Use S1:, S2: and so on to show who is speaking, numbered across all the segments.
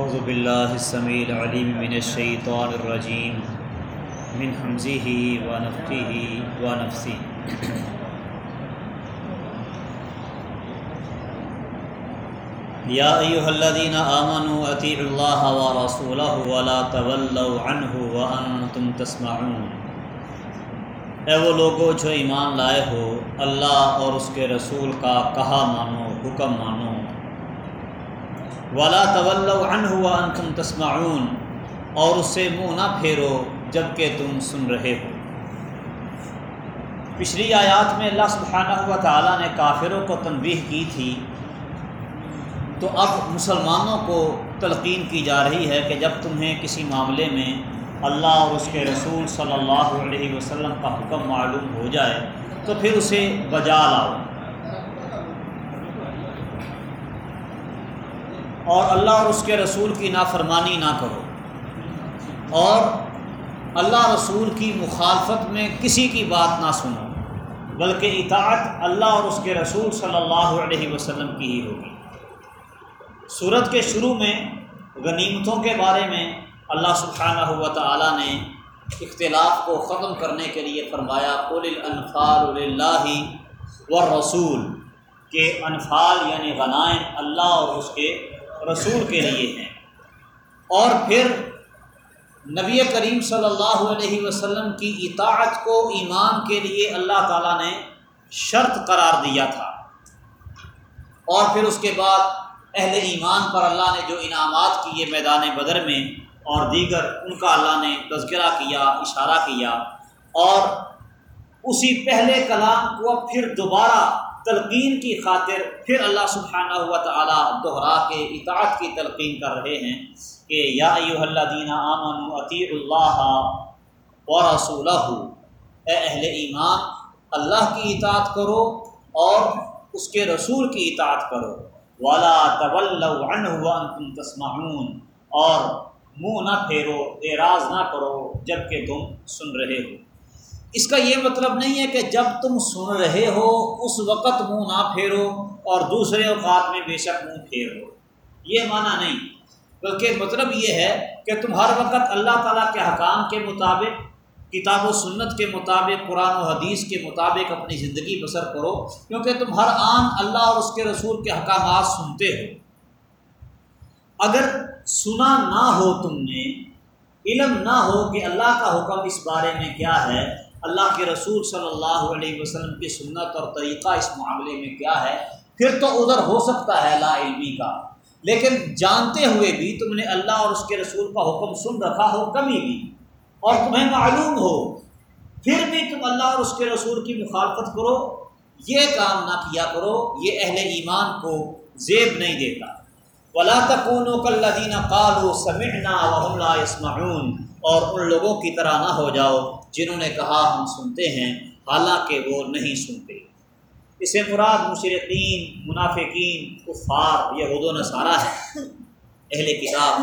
S1: اعوذ باللہ السمیع العلیم من الشیطان الرجیم من حمزه ونفخه ونفسه یا ایها الذین آمنوا اطیعوا اللہ ورسولہ ولا تولوا عنه وانتم تسمعون. اے وہ لوگو جو ایمان لائے ہو، اللہ اور اس کے رسول کا کہا مانو، حکم مانو ولا طول عنه وانتم تسمعون اور اس سے منہ نہ پھیرو جبکہ تم سن رہے ہو۔ پچھلی آیات میں اللہ سبحانہ و تعالیٰ نے کافروں کو تنبیہ کی تھی۔ تو اب مسلمانوں کو تلقین کی جا رہی ہے کہ جب تمہیں کسی معاملے میں اللہ اور اس کے رسول صلی اللہ علیہ وسلم کا حکم معلوم ہو جائے تو پھر اسے بجا لاؤ۔ اور اللہ اور اس کے رسول کی نافرمانی نہ کرو۔ اور اللہ رسول کی مخالفت میں کسی کی بات نہ سنو، بلکہ اطاعت اللہ اور اس کے رسول صلی اللہ علیہ وسلم کی ہی ہوگی۔ صورت کے شروع میں غنیمتوں کے بارے میں اللہ سبحانہ ہوا تعالیٰ نے اختلاف کو ختم کرنے کے لیے فرمایا، قل الانفال اللہ و رسول کہ انفال یعنی غنائم اللہ اور اس کے رسول کے لیے ہیں۔ اور پھر نبی کریم صلی اللہ علیہ وسلم کی اطاعت کو ایمان کے لیے اللہ تعالیٰ نے شرط قرار دیا تھا۔ اور پھر اس کے بعد اہل ایمان پر اللہ نے جو انعامات کیے میدان بدر میں اور دیگر، ان کا اللہ نے تذکرہ کیا، اشارہ کیا۔ اور اسی پہلے کلام کو پھر دوبارہ تلقین کی خاطر پھر اللہ سبحانہ ہوا تعالیٰ دوہرا کے اطاعت کی تلقین کر رہے ہیں کہ یا ایو اللہ دینا امن عطی اللہ و رسول اے اہل ایمان، اللہ کی اطاعت کرو اور اس کے رسول کی اطاعت کرو۔ والا طول تم تسمعون۔ اور منہ نہ پھیرو اعراض نہ کرو جبکہ تم سن رہے ہو۔ اس کا یہ مطلب نہیں ہے کہ جب تم سن رہے ہو، اس وقت منہ نہ پھیرو اور دوسرے اوقات میں بے شک منہ پھیرو۔ یہ معنی نہیں، بلکہ مطلب یہ ہے کہ تم ہر وقت اللہ تعالیٰ کے حکام کے مطابق، کتاب و سنت کے مطابق، قرآن و حدیث کے مطابق اپنی زندگی بسر کرو، کیونکہ تم ہر آن اللہ اور اس کے رسول کے حکامات سنتے ہو۔ اگر سنا نہ ہو تم نے، علم نہ ہو کہ اللہ کا حکم اس بارے میں کیا ہے اللہ کے رسول صلی اللہ علیہ وسلم کی سنت اور طریقہ اس معاملے میں کیا ہے؟ پھر تو ادھر ہو سکتا ہے لا علمی کا۔ لیکن جانتے ہوئے بھی تم نے اللہ اور اس کے رسول کا حکم سن رکھا ہو کبھی بھی اور تمہیں معلوم ہو، پھر بھی تم اللہ اور اس کے رسول کی مخالفت کرو۔ یہ کام نہ کیا کرو، یہ اہل ایمان کو زیب نہیں دیتا۔ ولا تکون و کلینہ کالو سمعنا وهم لا يسمعون۔ اور ان لوگوں کی طرح نہ ہو جاؤ جنہوں نے کہا ہم سنتے ہیں، حالانکہ وہ نہیں سنتے۔ اسے مراد مشرقین، منافقین، کفار یہ و نصارہ ہے اہل کتاب،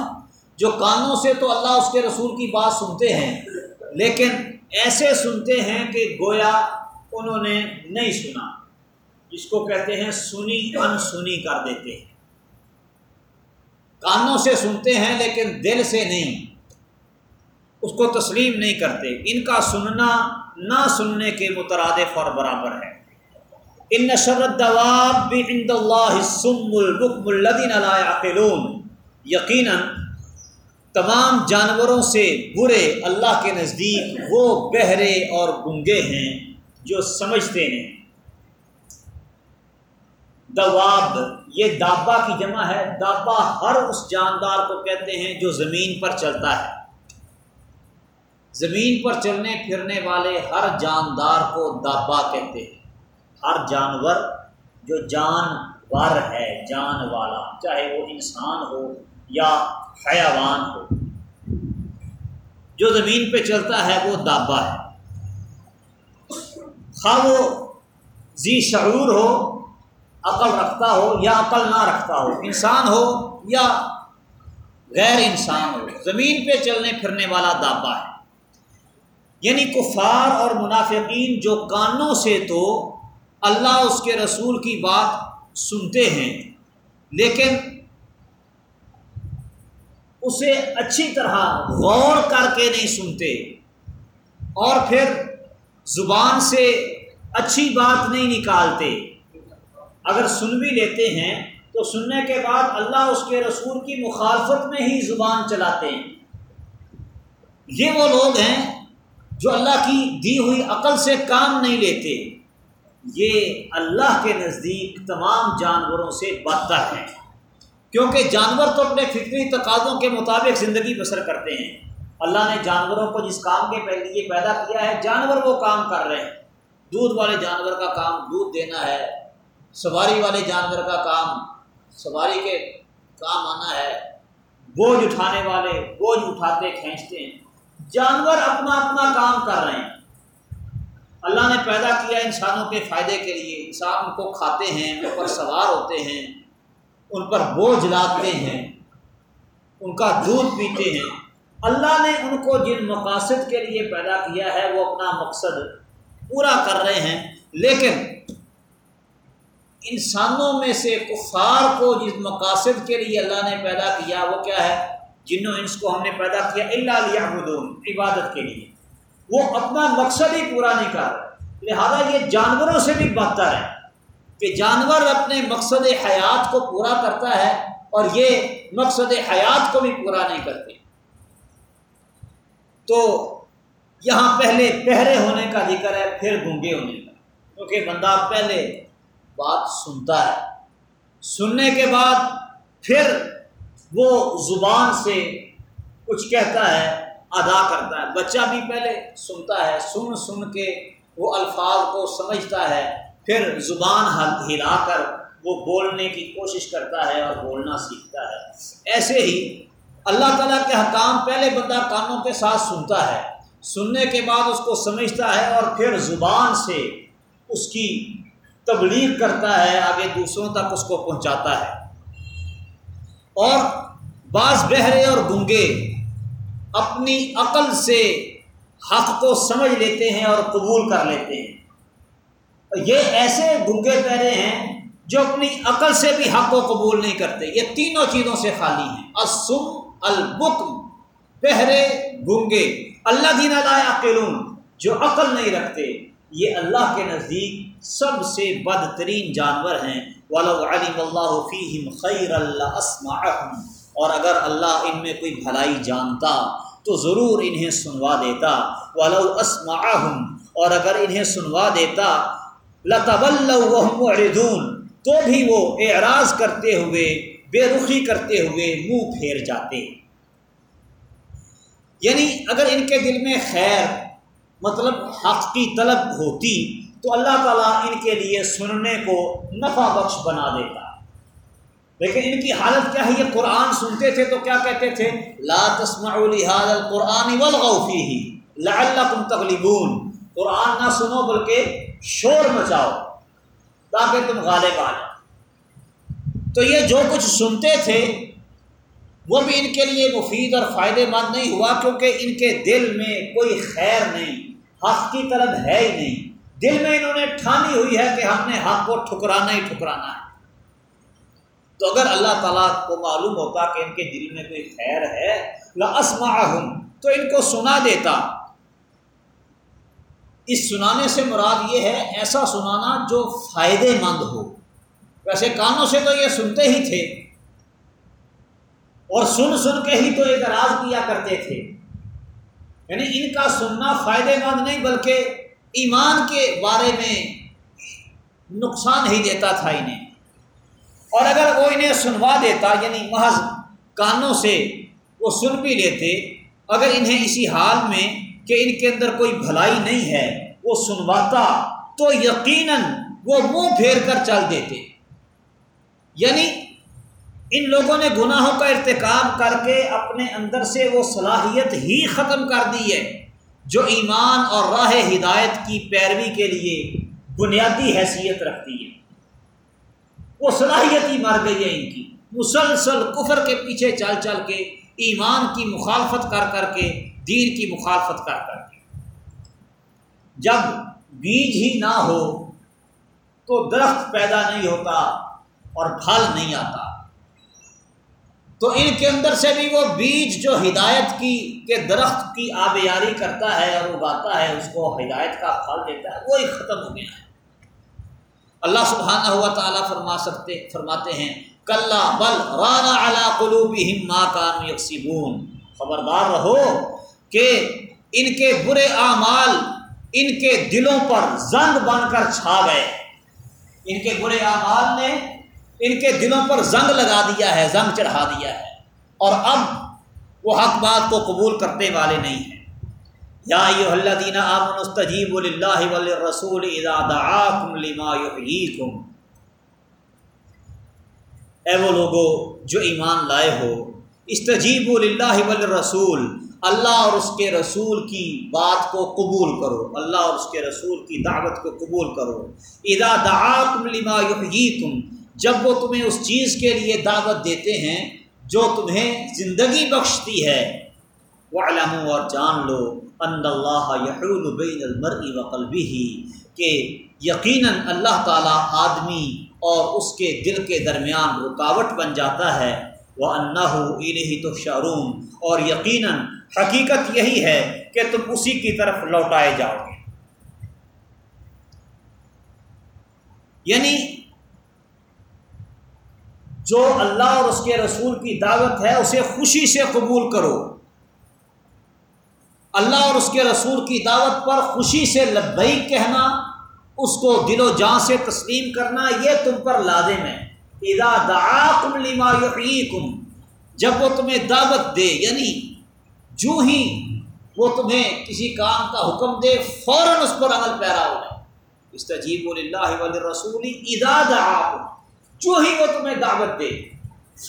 S1: جو کانوں سے تو اللہ اس کے رسول کی بات سنتے ہیں، لیکن ایسے سنتے ہیں کہ گویا انہوں نے نہیں سنا۔ جس کو کہتے ہیں سنی ان سنی کر دیتے ہیں۔ کانوں سے سنتے ہیں لیکن دل سے نہیں۔ اس کو تسلیم نہیں کرتے۔ ان کا سننا نہ سننے کے مترادف اور برابر ہے۔ ان نشرت یقیناً تمام جانوروں سے برے اللہ کے نزدیک وہ بہرے اور گنگے ہیں جو سمجھتے ہیں دواب، یہ دابا کی جمع ہے۔ دابا ہر اس جاندار کو کہتے ہیں جو زمین پر چلتا ہے۔ زمین پر چلنے پھرنے والے ہر جاندار کو دابا کہتے ہیں۔ ہر جانور جو جانور ہے، جان والا، چاہے وہ انسان ہو یا حیوان ہو، جو زمین پہ چلتا ہے وہ دابا ہے۔ خواہ وہ ذی شعور ہو، عقل رکھتا ہو یا عقل نہ رکھتا ہو، انسان ہو یا غیر انسان ہو، زمین پہ چلنے پھرنے والا دابا ہے۔ یعنی کفار اور منافقین جو کانوں سے تو اللہ اس کے رسول کی بات سنتے ہیں، لیکن اسے اچھی طرح غور کر کے نہیں سنتے اور پھر زبان سے اچھی بات نہیں نکالتے۔ اگر سن بھی لیتے ہیں تو سننے کے بعد اللہ اس کے رسول کی مخالفت میں ہی زبان چلاتے ہیں۔ یہ وہ لوگ ہیں جو اللہ کی دی ہوئی عقل سے کام نہیں لیتے، یہ اللہ کے نزدیک تمام جانوروں سے بدتر ہیں۔ کیونکہ جانور تو اپنے فکری تقاضوں کے مطابق زندگی بسر کرتے ہیں۔ اللہ نے جانوروں کو جس کام کے لیے پیدا کیا ہے، جانور وہ کام کر رہے ہیں۔ دودھ والے جانور کا کام دودھ دینا ہے، سواری والے جانور کا کام سواری کے کام آنا ہے۔ بوجھ اٹھانے والے بوجھ اٹھاتے، کھینچتے ہیں۔ جانور اپنا اپنا کام کر رہے ہیں۔ اللہ نے پیدا کیا انسانوں کے فائدے کے لیے۔ انسان ان کو کھاتے ہیں، ان پر سوار ہوتے ہیں، ان پر بوجھ لاتے ہیں، ان کا دودھ پیتے ہیں۔ اللہ نے ان کو جن مقاصد کے لیے پیدا کیا ہے، وہ اپنا مقصد پورا کر رہے ہیں۔ لیکن انسانوں میں سے کفار کو جس مقاصد کے لیے اللہ نے پیدا کیا، وہ کیا ہے؟ جنوں انس کو ہم نے پیدا کیا اللہ علیہ عبادت کے لیے۔ وہ اپنا مقصد ہی پورا نہیں کر رہے۔ لہذا یہ جانوروں سے بھی بہتر ہے کہ جانور اپنے مقصد حیات کو پورا کرتا ہے اور یہ مقصد حیات کو بھی پورا نہیں کرتے۔ تو یہاں پہلے پہرے ہونے کا ذکر ہے، پھر گنگے ہونے کا۔ کیونکہ بندہ پہلے بات سنتا ہے۔ سننے کے بعد پھر وہ زبان سے کچھ کہتا ہے، ادا کرتا ہے۔ بچہ بھی پہلے سنتا ہے، سن سن کے وہ الفاظ کو سمجھتا ہے، پھر زبان ہلا کر وہ بولنے کی کوشش کرتا ہے اور بولنا سیکھتا ہے۔ ایسے ہی اللہ تعالیٰ کے حکام پہلے بندہ کانوں کے ساتھ سنتا ہے، سننے کے بعد اس کو سمجھتا ہے اور پھر زبان سے اس کی تبلیغ کرتا ہے، آگے دوسروں تک اس کو پہنچاتا ہے۔ اور بعض بہرے اور گنگے اپنی عقل سے حق کو سمجھ لیتے ہیں اور قبول کر لیتے ہیں۔ یہ ایسے گنگے پہرے ہیں جو اپنی عقل سے بھی حق کو قبول نہیں کرتے۔ یہ تینوں چیزوں سے خالی ہیں۔ اسم البکم پہرے گنگے۔ اللہ دین عقلون جو عقل نہیں رکھتے، یہ اللہ کے نزدیک سب سے بدترین جانور ہیں۔ ولو علم اللہ فیہم خیر اللہ اور اگر اللہ ان میں کوئی بھلائی جانتا، تو ضرور انہیں سنوا دیتا۔ ولو اسمعہم اور اگر انہیں سنوا دیتا لطبلدون تو بھی وہ اعراض کرتے ہوئے، بے رخی کرتے ہوئے منہ پھیر جاتے۔ یعنی اگر ان کے دل میں خیر مطلب حق کی طلب ہوتی تو اللہ تعالیٰ ان کے لیے سننے کو نفع بخش بنا دیتا۔ لیکن ان کی حالت کیا ہے؟ یہ قرآن سنتے تھے تو کیا کہتے تھے؟ لا تسمعوا لهذا القرآن والغوا فيه لعلكم تغلبون۔ قرآن نہ سنو بلکہ شور مچاؤ تاکہ تم غالب آ جاؤ۔ تو یہ جو کچھ سنتے تھے، وہ بھی ان کے لیے مفید اور فائدے مند نہیں ہوا کیونکہ ان کے دل میں کوئی خیر نہیں، حق کی طرف ہے ہی نہیں۔ دل میں انہوں نے ٹھانی ہوئی ہے کہ ہم نے حق کو ٹھکرانا ہی ٹھکرانا ہے۔ تو اگر اللہ تعالیٰ کو معلوم ہوتا کہ ان کے دل میں کوئی خیر ہے لسما تو ان کو سنا دیتا۔ اس سنانے سے مراد یہ ہے، ایسا سنانا جو فائدے مند ہو۔ ویسے کانوں سے تو یہ سنتے ہی تھے۔ اور سن سن کے ہی تو اعتراض کیا کرتے تھے۔ یعنی ان کا سننا فائدے مند نہیں، بلکہ ایمان کے بارے میں نقصان ہی دیتا تھا انہیں۔ اور اگر وہ انہیں سنوا دیتا یعنی محض کانوں سے وہ سن بھی لیتے، اگر انہیں اسی حال میں کہ ان کے اندر کوئی بھلائی نہیں ہے، وہ سنواتا، تو یقیناً وہ منہ پھیر کر چل دیتے۔ یعنی ان لوگوں نے گناہوں کا ارتکاب کر کے اپنے اندر سے وہ صلاحیت ہی ختم کر دی ہے۔ جو ایمان اور راہ ہدایت کی پیروی کے لیے بنیادی حیثیت رکھتی ہے۔ وہ صلاحیت ہی مر گئی ہے ان کی۔ مسلسل کفر کے پیچھے چل چل کے، ایمان کی مخالفت کر کر کے، دین کی مخالفت کر کر کے۔ جب بیج ہی نہ ہو تو درخت پیدا نہیں ہوتا اور پھل نہیں آتا۔ تو ان کے اندر سے بھی وہ بیج جو ہدایت کی کے درخت کی آبیاری کرتا ہے اور اگاتا ہے، اس کو ہدایت کا پھل دیتا ہے، وہی ختم ہو گیا ہے۔ اللہ سبحانہ ہوا تعالیٰ فرما سکتے، فرماتے ہیں کل بل رانا علا قلوبہم ما کانو یکسبون۔ خبردار رہو کہ ان کے برے اعمال ان کے دلوں پر زنگ بن کر چھا گئے۔ ان کے برے اعمال نے ان کے دلوں پر زنگ لگا دیا ہے، زنگ چڑھا دیا ہے۔ اور اب وہ حق بات کو قبول کرنے والے نہیں ہیں۔ یا ایوہ الذین آمنوا استجیبوا للہ والرسول اذا دعاکم لما یحییکم۔ اے وہ لوگو جو ایمان لائے ہو، استجیبوا للہ والرسول، اللہ اور اس کے رسول کی بات کو قبول کرو۔ اللہ اور اس کے رسول کی دعوت کو قبول کرو۔ اذا دعاکم لما یحییکم جب وہ تمہیں اس چیز کے لیے دعوت دیتے ہیں جو تمہیں زندگی بخشتی ہے وہ علم اور جان لو ان اللہ یحول بین المرء وقلبہ کہ یقیناً اللہ تعالیٰ آدمی اور اس کے دل کے درمیان رکاوٹ بن جاتا ہے وہ انّا الہی تو شارون اور یقیناً حقیقت یہی ہے کہ تم اسی کی طرف لوٹائے جاؤ گے۔ یعنی جو اللہ اور اس کے رسول کی دعوت ہے، اسے خوشی سے قبول کرو۔ اللہ اور اس کے رسول کی دعوت پر خوشی سے لبئی کہنا، اس کو دل و جان سے تسلیم کرنا، یہ تم پر لازم ہے۔ اذا دعاکم لما یحییکم جب وہ تمہیں دعوت دے یعنی جو ہی وہ تمہیں کسی کام کا حکم دے، فوراً اس پر عمل پیرا ہو جائے۔ استجیب اللہ والرسول اذا دعاکم جو ہی وہ تمہیں دعوت دے،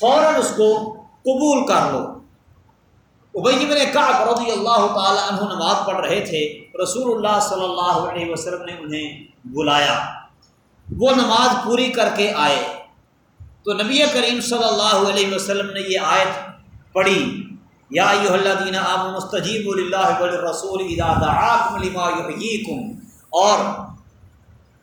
S1: فوراً اس کو قبول کر لو۔ ابئی میں نے کہا رضی اللہ تعالیٰ عنہ نماز پڑھ رہے تھے، رسول اللہ صلی اللہ علیہ وسلم نے انہیں بلایا۔ وہ نماز پوری کر کے آئے۔ تو نبی کریم صلی اللہ علیہ وسلم نے یہ آیت پڑھی، یا اللہ دین عام مستجیب اللہ رسول لما یحییکم۔ اور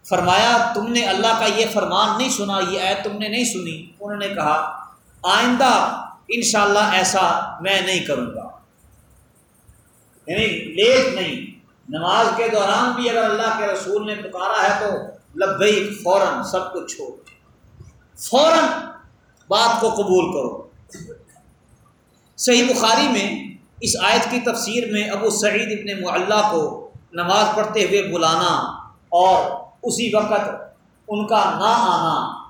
S1: فرمایا، تم نے اللہ کا یہ فرمان نہیں سنا، یہ آیت تم نے نہیں سنی۔ انہوں نے کہا، آئندہ انشاءاللہ ایسا میں نہیں کروں گا۔ یعنی لیٹ نہیں، نماز کے دوران بھی اگر اللہ کے رسول نے پکارا ہے تو لبئی فوراً سب کچھ چھوڑ۔ فوراً بات کو قبول کرو۔ صحیح بخاری میں اس آیت کی تفسیر میں ابو سعید ابن معلّہ کو نماز پڑھتے ہوئے بلانا اور اسی وقت ان کا نہ آنا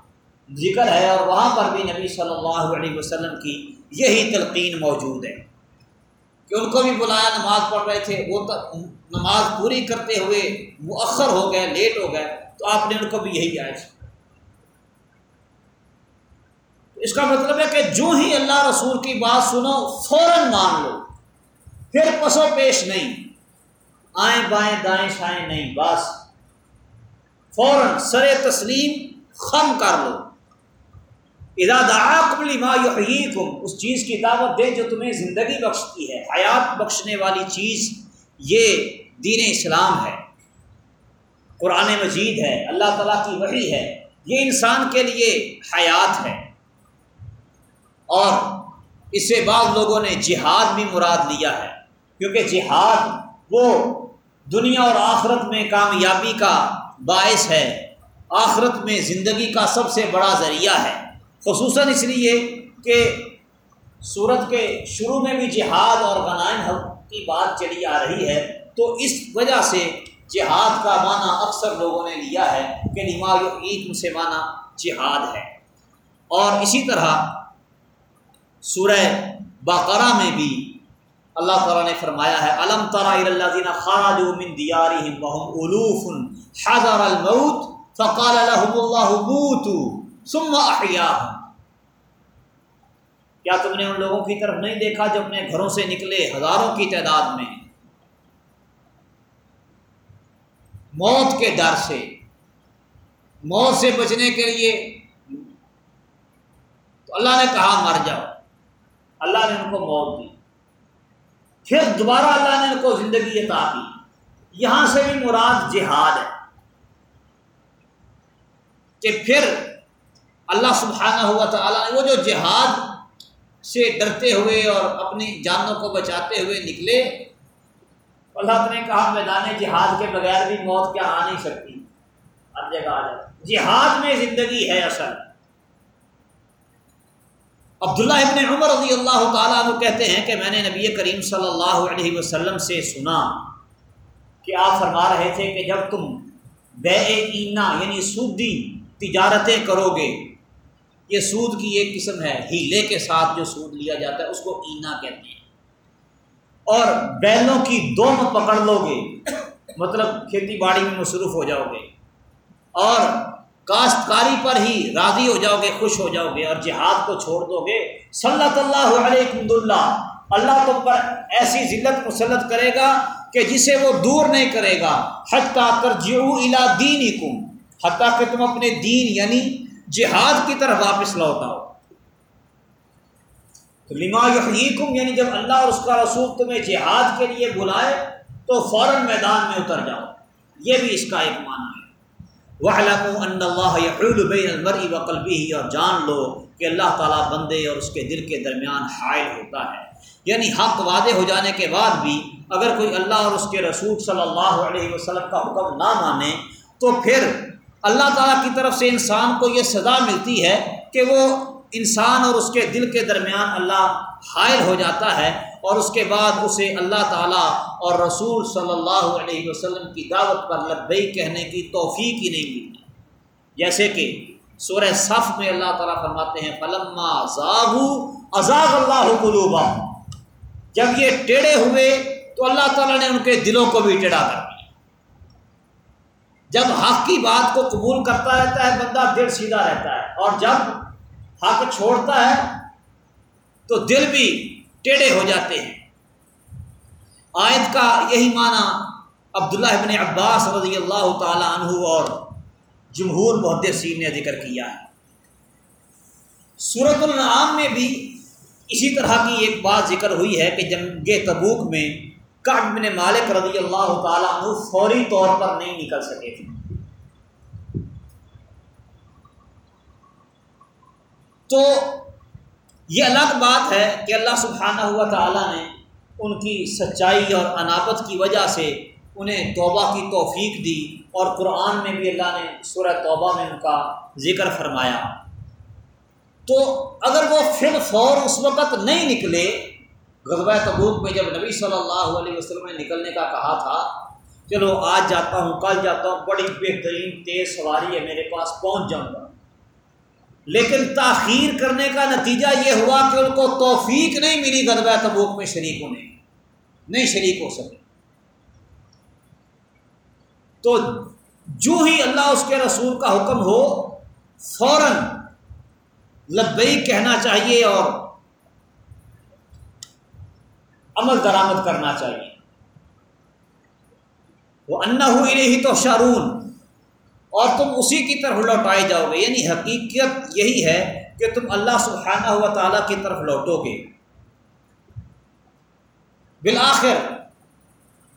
S1: ذکر ہے اور وہاں پر بھی نبی صلی اللہ علیہ وسلم کی یہی تلقین موجود ہے کہ ان کو بھی بلایا، نماز پڑھ رہے تھے، وہ نماز پوری کرتے ہوئے مؤخر ہو گئے، لیٹ ہو گئے، تو آپ نے ان کو بھی یہی آئے اس کا مطلب ہے کہ جو ہی اللہ رسول کی بات سنو، فوراً مان لو، پھر پسو پیش نہیں۔ آئیں بائیں دائیں شائیں نہیں، بس۔ فوراً سر تسلیم خم کر لو۔ ارادہ ما یحییکم، اس چیز کی دعوت دے جو تمہیں زندگی بخشتی ہے، حیات بخشنے والی چیز، یہ دین اسلام ہے۔ قرآن مجید ہے، اللہ تعالیٰ کی وحی ہے۔ یہ انسان کے لیے حیات ہے۔ اور اس سے بعض لوگوں نے جہاد بھی مراد لیا ہے، کیونکہ جہاد وہ دنیا اور آخرت میں کامیابی کا باعث ہے۔ آخرت میں زندگی کا سب سے بڑا ذریعہ ہے۔ خصوصاً اس لیے کہ صورت کے شروع میں بھی جہاد اور غنائم حق کی بات چلی آ رہی ہے، تو اس وجہ سے جہاد کا معنی اکثر لوگوں نے لیا ہے کہ نماز عید سے معنی جہاد ہے۔ اور اسی طرح سورہ بقرہ میں بھی اللہ تعالیٰ نے فرمایا ہے علم ترا خراج من دیارہم وهم الوف حضر الموت فقال لهم الله موتوا ثم احیاهم. کیا تم نے ان لوگوں کی طرف نہیں دیکھا جو اپنے گھروں سے نکلے ہزاروں کی تعداد میں؟ موت کے ڈر سے، موت سے بچنے کے لیے۔ تو اللہ نے کہا، مر جاؤ۔ اللہ نے ان کو موت دی۔ پھر دوبارہ اللہ نے ان کو زندگی عطا کی۔ یہاں سے بھی مراد جہاد ہے۔ کہ پھر اللہ سبحانہ ہوا تعالیٰ نے وہ جو جہاد سے ڈرتے ہوئے اور اپنی جانوں کو بچاتے ہوئے نکلے، اللہ نے کہا، میدان جہاد کے بغیر بھی موت کیا آ نہیں سکتی۔ ہر جگہ آ جائے۔ جہاد میں زندگی ہے اصل۔ عبداللہ ابن عمر رضی اللہ تعالیٰ عنہ کہتے ہیں کہ میں نے نبی کریم صلی اللہ علیہ وسلم سے سنا کہ آپ فرما رہے تھے کہ جب تم بے اینا یعنی سودی تجارتیں کرو گے یہ سود کی ایک قسم ہے، ہیلے کے ساتھ جو سود لیا جاتا ہے، اس کو اینا کہتے ہیں۔ اور بیلوں کی دوم پکڑ لو گے مطلب کھیتی باڑی میں مصروف ہو جاؤ گے اور کاشتکاری پر ہی راضی ہو جاؤ گے، خوش ہو جاؤ گے اور جہاد کو چھوڑ دو گے۔ صلی اللہ علیہ اللہ اللہ تم پر ایسی ذلت مسلط کرے گا کہ جسے وہ دور نہیں کرے گا۔ حتیٰ کر الا دین کم حتیٰ کہ تم اپنے دین یعنی جہاد کی طرف واپس لوٹاؤ تو لما یحییکم یعنی جب اللہ اور اس کا رسول تمہیں جہاد کے لیے بلائے تو فوراً میدان میں اتر جاؤ۔ یہ بھی اس کا ایک معنی ہے۔ ان اللہ بین المرء وقلبه اور جان لو کہ اللہ تعالیٰ بندے اور اس کے دل کے درمیان حائل ہوتا ہے۔ یعنی حق وعدے ہو جانے کے بعد بھی اگر کوئی اللہ اور اس کے رسول صلی اللہ علیہ وسلم کا حکم نہ مانے تو پھر اللہ تعالیٰ کی طرف سے انسان کو یہ سزا ملتی ہے کہ وہ انسان اور اس کے دل کے درمیان اللہ حائل ہو جاتا ہے۔ اور اس کے بعد اسے اللہ تعالیٰ اور رسول صلی اللہ علیہ وسلم کی دعوت پر لبئی کہنے کی توفیق ہی نہیں ملتی۔ جیسے کہ سورہ صف میں اللہ تعالیٰ فرماتے ہیں پلما ازاغ اللہ قلوبا جب یہ ٹیڑھے ہوئے تو اللہ تعالیٰ نے ان کے دلوں کو بھی ٹیڑھا کر دیا۔ جب حق کی بات کو قبول کرتا رہتا ہے، بندہ دل سیدھا رہتا ہے۔ اور جب حق چھوڑتا ہے تو دل بھی ٹیڑھے ہو جاتے ہیں۔ آیت کا یہی معنی عبداللہ ابن عباس رضی اللہ تعالیٰ عنہ اور جمہور محدثین نے ذکر کیا ہے۔ صورت النعام میں بھی اسی طرح کی ایک بات ذکر ہوئی ہے کہ جنگ تبوک میں کعب بن مالک رضی اللہ تعالیٰ عنہ فوری طور پر نہیں نکل سکے تھے۔ تو یہ الگ بات ہے کہ اللہ سبحانہ ہوا تعالیٰ نے ان کی سچائی اور عنابت کی وجہ سے انہیں توبہ کی توفیق دی اور قرآن میں بھی اللہ نے سورہ توبہ میں ان کا ذکر فرمایا۔ تو اگر وہ فل فور اس وقت نہیں نکلے غزبۂ تبوک میں جب نبی صلی اللہ علیہ وسلم نے نکلنے کا کہا تھا، چلو آج جاتا ہوں، کل جاتا ہوں، بڑی بہترین تیز سواری ہے، میرے پاس پہنچ جاؤں گا۔ لیکن تاخیر کرنے کا نتیجہ یہ ہوا کہ ان کو توفیق نہیں ملی غربہ تبوک میں شریک ہونے نہیں شریک ہو سکے۔ تو جو ہی اللہ اس کے رسول کا حکم ہو، فوراً لبئی کہنا چاہیے اور عمل درآمد کرنا چاہیے۔ وہ انا ہوئی نہیں تو شارون اور تم اسی کی طرف لوٹائے جاؤ گے یعنی حقیقت یہی ہے کہ تم اللہ سبحانہ ہوا تعالیٰ کی طرف لوٹو گے۔ بالآخر،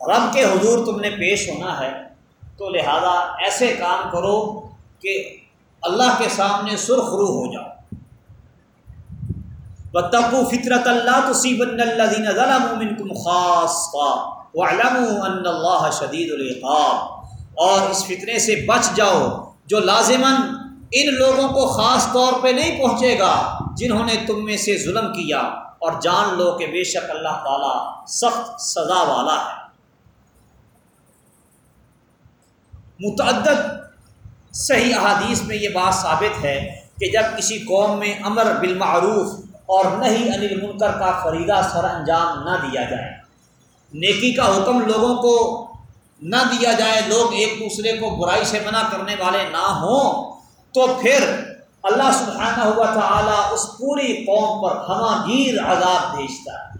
S1: رب کے حضور تم نے پیش ہونا ہے، تو لہذا ایسے کام کرو کہ اللہ کے سامنے سرخ روح ہو جاؤ۔ بتبو فطرت اللہ تو خاص اللہ شدید القاب اور اس فطرے سے بچ جاؤ جو لازماً ان لوگوں کو خاص طور پہ نہیں پہنچے گا جنہوں نے تم میں سے ظلم کیا اور جان لو کہ بے شک اللہ تعالیٰ سخت سزا والا ہے۔ متعدد صحیح احادیث میں یہ بات ثابت ہے کہ جب کسی قوم میں امر بالمعروف اور نہیں انل منکر کا فریدہ سر انجام نہ دیا جائے، نیکی کا حکم لوگوں کو نہ دیا جائے، لوگ ایک دوسرے کو برائی سے منع کرنے والے نہ ہوں، تو پھر اللہ سبحانہ ہوا تعالیٰ اس پوری قوم پر ہمہ گیر عذاب بھیجتا ہے۔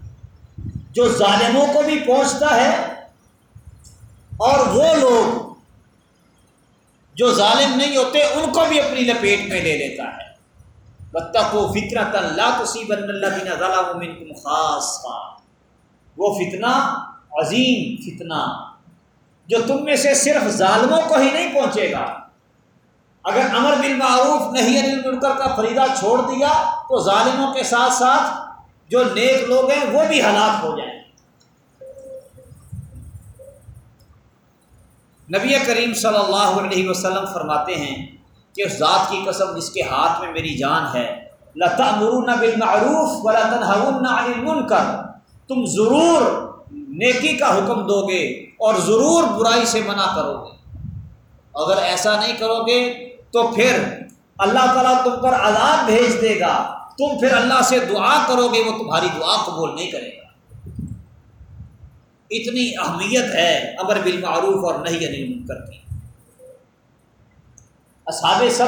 S1: جو ظالموں کو بھی پہنچتا ہے اور وہ لوگ جو ظالم نہیں ہوتے، ان کو بھی اپنی لپیٹ میں لے لیتا ہے۔ بطخ و فطرت اللہ تصیب اللہ بن ظلم خاص وہ فتنہ، عظیم فتنہ۔ جو تم میں سے صرف ظالموں کو ہی نہیں پہنچے گا۔ اگر امر بالمعروف نہیں انل منکر کا فریدہ چھوڑ دیا، تو ظالموں کے ساتھ ساتھ جو نیک لوگ ہیں، وہ بھی ہلاک ہو جائیں۔ نبی کریم صلی اللہ علیہ وسلم فرماتے ہیں کہ اس ذات کی قسم جس کے ہاتھ میں میری جان ہے لتا مرون بالمعروف ولا تنہون عن تم ضرور نیکی کا حکم دو گے اور ضرور برائی سے منع کرو گے۔ اگر ایسا نہیں کرو گے تو پھر اللہ تعالیٰ تم پر عذاب بھیج دے گا۔ تم پھر اللہ سے دعا کرو گے، وہ تمہاری دعا قبول نہیں کرے گا۔ اتنی اہمیت ہے امر بالمعروف اور نہیں انل منکر کی۔ اصحاب سب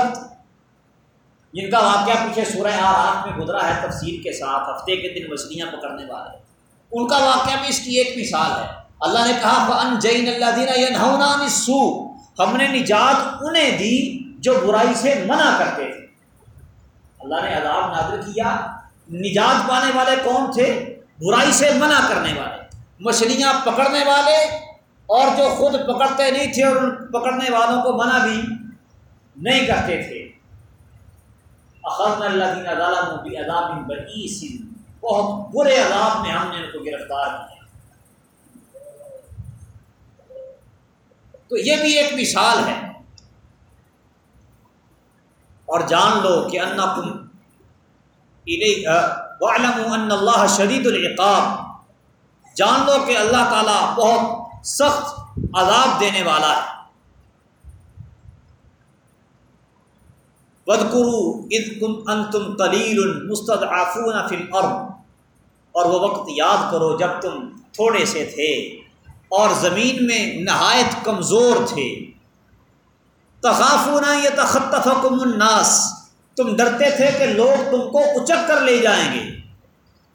S1: جن کا واقعہ پیچھے سورہ آرات میں گزرا ہے تفصیل کے ساتھ، ہفتے کے دن مچھلیاں پکڑنے والے۔ ان کا واقعہ بھی اس کی ایک مثال ہے۔ اللہ نے کہا فن جین اللہ دینا سو ہم نے نجات انہیں دی جو برائی سے منع کرتے تھے اللہ نے عذاب نادر کیا۔ نجات پانے والے کون تھے؟ برائی سے منع کرنے والے۔ مچھلیاں پکڑنے والے اور جو خود پکڑتے نہیں تھے اور ان پکڑنے والوں کو منع بھی نہیں کرتے تھے۔ اخذ اللہ دین عدالت عذاب بنی بہت برے عذاب میں ہم نے ان کو گرفتار کیا۔ تو یہ بھی ایک مثال ہے۔ اور جان لو کہ ان کم ان اللہ شدید العقاب۔ جان لو کہ اللہ تعالیٰ بہت سخت عذاب دینے والا ہے۔ بدکرو عید کم ان تم کلیل مستد آفون فل اور وہ وقت یاد کرو جب تم تھوڑے سے تھے۔ اور زمین میں نہایت کمزور تھے۔ تخافون یہ تخطفکم الناس۔ تم ڈرتے تھے کہ لوگ تم کو اچک کر لے جائیں گے۔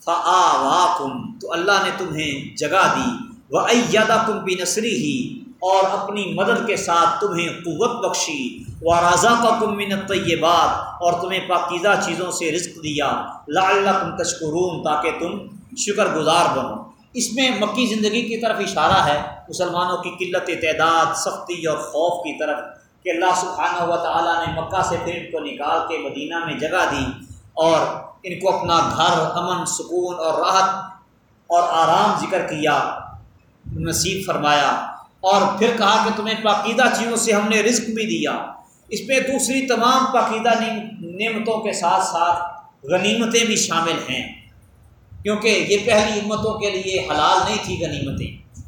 S1: فآواکم۔ تو اللہ نے تمہیں جگہ دی۔ وہ ایادہ کم بھی نسری ہی اور اپنی مدد کے ساتھ تمہیں قوت بخشی۔ و راضا کا کم منت طیبات اور تمہیں پاکیزہ چیزوں سے رزق دیا۔ لال کم تشکرون تاکہ تم شکر گزار بنو۔ اس میں مکی زندگی کی طرف اشارہ ہے، مسلمانوں کی قلت، تعداد، سختی اور خوف کی طرف کہ اللہ سبحانہ و تعالیٰ نے مکہ سے پھر ان کو نکال کے مدینہ میں جگہ دی اور ان کو اپنا گھر، امن، سکون اور راحت اور آرام ذکر کیا۔ نصیب فرمایا۔ اور پھر کہا کہ تمہیں پاکیدہ چیزوں سے ہم نے رزق بھی دیا۔ اس میں دوسری تمام پاکیدہ نعمتوں کے ساتھ ساتھ غنیمتیں بھی شامل ہیں۔ کیونکہ یہ پہلی امتوں کے لیے حلال نہیں تھی غنیمتیں۔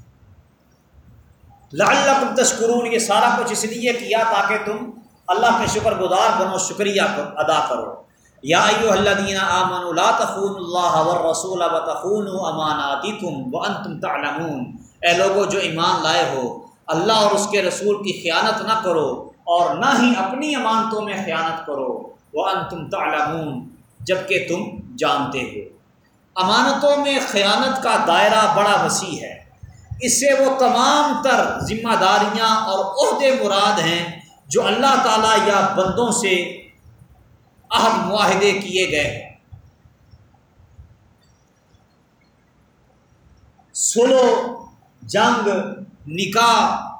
S1: لعلکم تشکرون، یہ سارا کچھ اس لیے کیا تاکہ تم اللہ کے شکر گزار بنو، شکریہ ادا کرو۔ یا ایو الذین آمنوا، لا تخونوا اللہ والرسول وتخونوا اماناتکم وانتم تعلمون۔ اے لوگوں جو ایمان لائے ہو، اللہ اور اس کے رسول کی خیانت نہ کرو اور نہ ہی اپنی امانتوں میں خیانت کرو۔ وانتم تعلمون، جبکہ تم جانتے ہو۔ امانتوں میں خیانت کا دائرہ بڑا وسیع ہے۔ اس سے وہ تمام تر ذمہ داریاں اور عہدے مراد ہیں جو اللہ تعالیٰ یا بندوں سے عہد معاہدے کیے گئے ہیں۔ سلو جنگ، نکاح،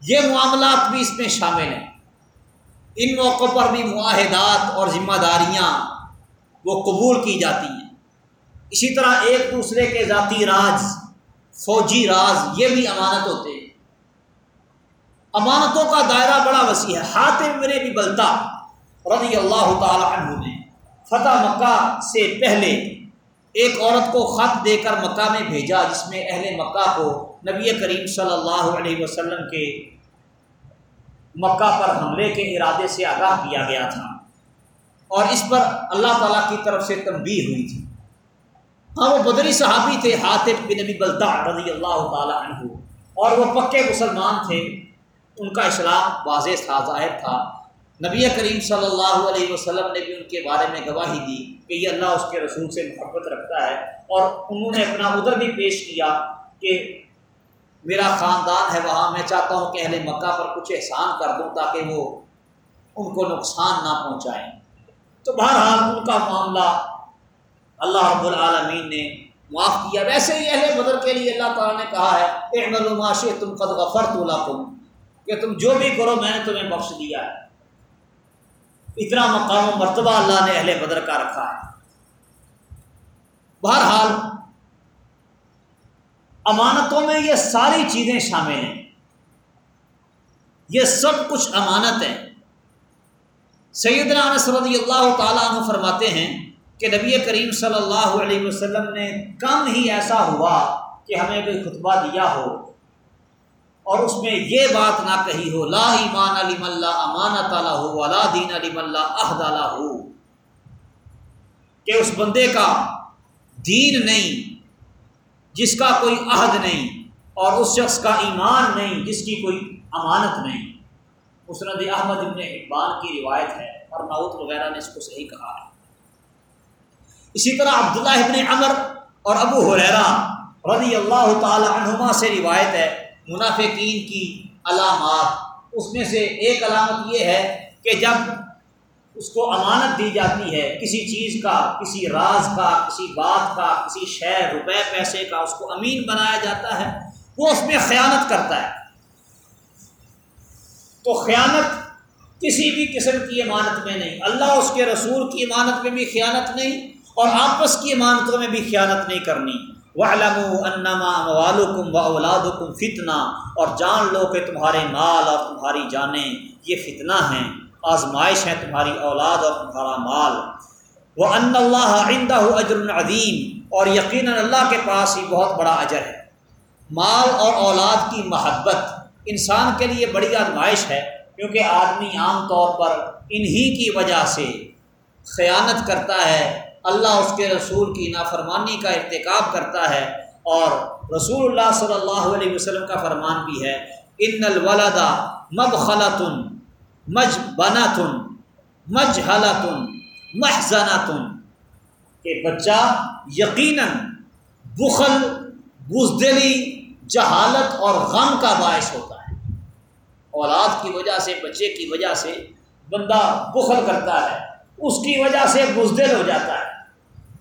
S1: یہ معاملات بھی اس میں شامل ہیں۔ ان موقعوں پر بھی معاہدات اور ذمہ داریاں وہ قبول کی جاتی ہیں۔ اسی طرح ایک دوسرے کے ذاتی راز، فوجی راز، یہ بھی امانت ہوتے ہیں۔ امانتوں کا دائرہ بڑا وسیع ہے۔ ہاتھ میرے بھی بلتا رضی اللہ تعالی عنہ نے فتح مکہ سے پہلے ایک عورت کو خط دے کر مکہ میں بھیجا، جس میں اہل مکہ کو نبی کریم صلی اللہ علیہ وسلم کے مکہ پر حملے کے ارادے سے آگاہ کیا گیا تھا۔ اور اس پر اللہ تعالیٰ کی طرف سے تنبیہ ہوئی تھی۔ ہاں وہ بدری صحابی تھے حاطب بن نبی بلتا رضی اللہ تعالیٰ عنہ۔ اور وہ پکے مسلمان تھے۔ ان کا اسلام واضح تھا، ظاہر تھا۔ نبی کریم صلی اللہ علیہ وسلم نے بھی ان کے بارے میں گواہی دی کہ یہ اللہ اس کے رسول سے محبت رکھتا ہے۔ اور انہوں نے اپنا ادھر بھی پیش کیا کہ میرا خاندان ہے وہاں، میں چاہتا ہوں کہ اہل مکہ پر کچھ احسان کر دوں تاکہ وہ ان کو نقصان نہ پہنچائیں۔ تو بہرحال ان کا معاملہ اللہ رب العالمین نے معاف کیا۔ ویسے ہی اہل بدر کے لیے اللہ تعالیٰ نے کہا ہے اے تم قد غفرت لکم، کہ تم جو بھی کرو میں نے تمہیں بخش دیا ہے۔ اتنا مقام و مرتبہ اللہ نے اہل بدر کا رکھا ہے۔ بہرحال امانتوں میں یہ ساری چیزیں شامل ہیں۔ یہ سب کچھ امانت ہے سیدنا انس رضی اللہ تعالیٰ عنہ فرماتے ہیں کہ نبی کریم صلی اللہ علیہ وسلم نے کم ہی ایسا ہوا کہ ہمیں کوئی خطبہ دیا ہو اور اس میں یہ بات نہ کہی ہو، لا ایمان علی اللہ امانت تعالیٰ ہو ولا دین علی اللہ عہد ہو کہ اس بندے کا دین نہیں، جس کا کوئی عہد نہیں، اور اس شخص کا ایمان نہیں، جس کی کوئی امانت نہیں۔ مسرد احمد ابن اقبال کی روایت ہے اور نعود وغیرہ نے اس کو صحیح کہا ہے۔ اسی طرح عبداللہ ابن عمر اور ابو حریرا رضی اللہ تعالی عنہما سے روایت ہے، منافقین کی علامات۔ اس میں سے ایک علامت یہ ہے کہ جب اس کو امانت دی جاتی ہے، کسی چیز کا، کسی راز کا، کسی بات کا، کسی شہر روپے، پیسے کا اس کو امین بنایا جاتا ہے، وہ اس میں خیانت کرتا ہے۔ تو خیانت کسی بھی قسم کی امانت میں نہیں۔ اللہ اس کے رسول کی امانت میں بھی خیانت نہیں اور آپس کی امانتوں میں بھی خیانت نہیں کرنی۔ وہ علم انما و اولاد کم فتنا اور جان لو کہ تمہارے مال اور تمہاری جانیں یہ فتنہ ہیں۔ آزمائش ہے تمہاری اولاد اور تمہارا مال۔ وہ ان اللہ آئندہ اجر العظیم اور یقیناً اللہ کے پاس ہی بہت بڑا اجر ہے۔ مال اور اولاد کی محبت انسان کے لیے بڑی آزمائش ہے، کیونکہ آدمی عام طور پر انہی کی وجہ سے خیانت کرتا ہے، اللہ اس کے رسول کی نافرمانی کا ارتکاب کرتا ہے اور رسول اللہ صلی اللہ علیہ وسلم کا فرمان بھی ہے، ان الولدا مب خلطن مج بنا تن مج تن محضانہ تن کہ بچہ یقیناً بخل، بزدلی جہالت اور غم کا باعث ہوتا ہے۔ اولاد کی وجہ سے، بچے کی وجہ سے بندہ بخل کرتا ہے۔ اس کی وجہ سے بزدل ہو جاتا ہے۔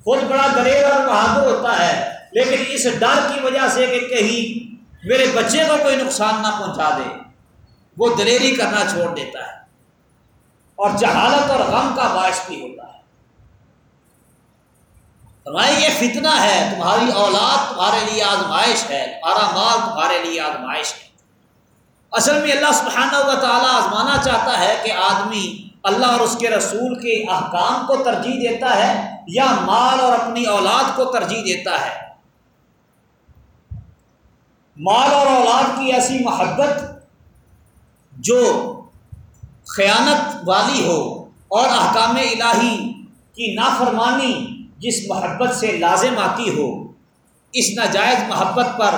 S1: خود بڑا دلیر اور بہادر ہوتا ہے۔ لیکن اس ڈر کی وجہ سے کہ کہیں میرے بچے کو کوئی نقصان نہ پہنچا دے۔ وہ دلیری کرنا چھوڑ دیتا ہے۔ اور جہالت اور غم کا باعث بھی ہوتا ہے۔ فرمائی یہ فتنہ ہے، تمہاری اولاد تمہارے لیے آزمائش ہے، تمہارا مال تمہارے لیے آزمائش ہے. اصل میں اللہ سبحانہ و تعالیٰ آزمانا چاہتا ہے کہ آدمی اللہ اور اس کے رسول کے احکام کو ترجیح دیتا ہے یا مال اور اپنی اولاد کو ترجیح دیتا ہے۔ مال اور اولاد کی ایسی محبت جو خیانت والی ہو اور احکام الہی کی نافرمانی جس محبت سے لازم آتی ہو، اس ناجائز محبت پر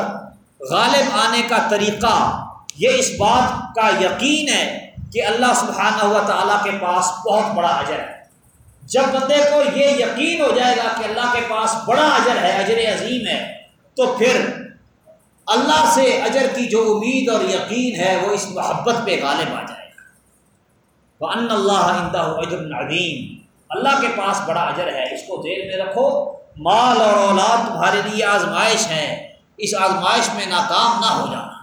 S1: غالب آنے کا طریقہ، یہ اس بات کا یقین ہے کہ اللہ سبحانہ ہوا تعالیٰ کے پاس بہت بڑا اجر ہے۔ جب بندے کو یہ یقین ہو جائے گا کہ اللہ کے پاس بڑا اجر ہے، اجر عظیم ہے، تو پھر اللہ سے اجر کی جو امید اور یقین ہے، وہ اس محبت پہ غالب آ جائے گا۔ وہ ان اللہ اجر عظیم اللہ کے پاس بڑا اجر ہے، اس کو دیر میں رکھو۔ مال اور اولاد تمہارے لیے آزمائش ہے۔ اس آزمائش میں ناکام نہ ہو جانا۔